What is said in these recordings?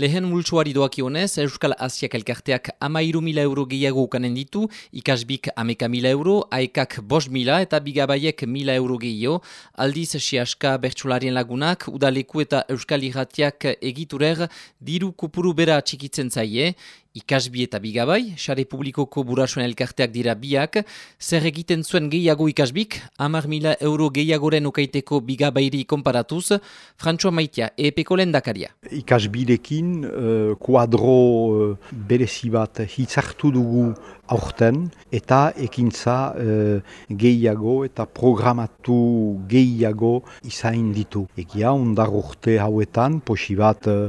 Lehen multsuari doakionez, Euskal Asiak elkarteak amairu mila euro gehiago ukanen ditu, ikasbik ameka mila euro, aekak bos mila eta bigabaiek mila euro gehiago, aldiz siaska bertsularien lagunak, udaleku eta Euskal Iratiak egiturer diru kupuru bera txikitzen zaie, ikasbi eta bigabai, sare publikoko burasuen elkarteak dira biak, zer egiten zuen gehiago ikasbik, amar mila euro gehiagoren ukaiteko bigabairi konparatuz, Frantzua Maitia, epeko lendakaria. Ikasbirekin, uh, kuadro uh, berezi bat hitzartu dugu aurten, eta ekintza uh, gehiago eta programatu gehiago izain ditu. Egia, ondar urte hauetan, posi bat uh,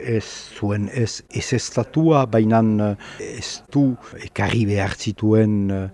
ez zuen ez ez estatua, bainan eh, ez du ekarri behar zituen eh,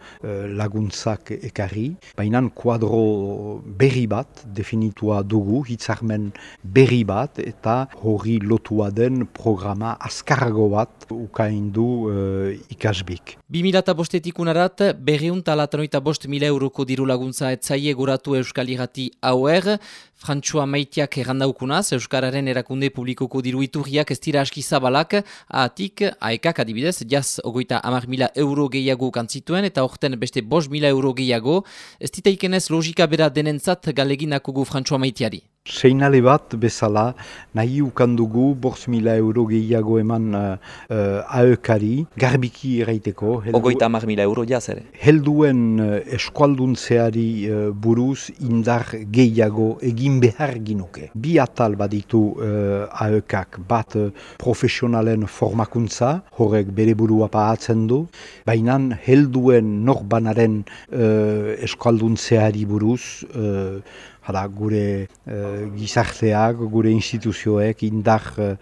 laguntzak ekarri, bainan kuadro berri bat definitua dugu, hitzarmen berri bat, eta hori lotua den programa azkargo bat ukain du uh, ikasbik. 2000 bostetik unarat, berriun talatanoita bost mila euroko diru laguntza etzaie goratu Euskal Irati hauer, Frantzua maitiak errandaukunaz, Euskararen erakunde publikoko diru iturriak ez dira aski zabalak, atik aekak adibidez, jaz ogoita amar mila euro gehiago kantzituen eta orten beste bos mila euro gehiago, ez ditaikenez logika bera denentzat galeginako gu Frantzua maitiari. Seinale bat bezala nahi ukandugu borz mila euro gehiago eman uh, uh, aekari, garbiki eraiteko. Heldu, Ogoita amar mila euro jaz ere. Helduen uh, eskualduntzeari uh, buruz indar gehiago egin behar ginuke. Bi atal baditu uh, aekak bat uh, profesionalen formakuntza, horrek bere burua paatzen du, baina helduen norbanaren uh, eskualduntzeari buruz uh, Hala, gure uh, gizarteak, gure instituzioek indar uh,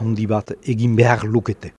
handi bat egin behar lukete.